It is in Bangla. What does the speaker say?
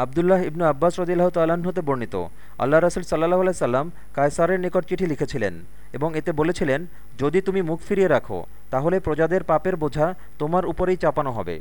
আবদুল্লাহ ইবনু আব্বাস রদিল্লাহ তাল্লাহতে হতে বর্ণিত, আল্লাহ রসুল সাল্লাহ আলাই সাল্লাম কায়সারের নিকট চিঠি লিখেছিলেন এবং এতে বলেছিলেন, যদি তুমি মুখ ফিরিয়ে রাখো, তাহলে প্রজাদের পাপের বোঝা তোমার উপরেই চাপানো হবে।